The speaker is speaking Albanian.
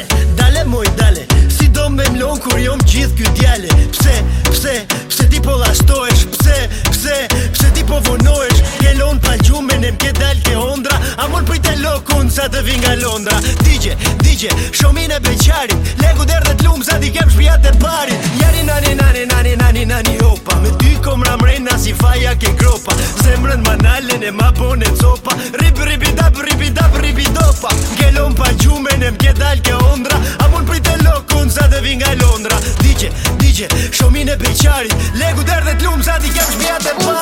dale, dale moj dale Si do me mlon kur jom gjith kjo djale Pse, pse, pse ti po lastoesh Pse, pse, pse ti po vonoesh Kelon pa gjume ne mke dal ke hondra A mor për i sa të vin nga londra Digje, digje, shomin e beqari Legu der dhe t'lum sa di kem shpijat e pari Njari nani nani nani nani nani opa Me ty kom mrejna si faja ke kropa Zemrën ma nalen e ma bone copa Ripi ripi dap, ripi dap, ripi dopa Kelon pa gjume ne mke dal ke hondra comes out the garbage, be out that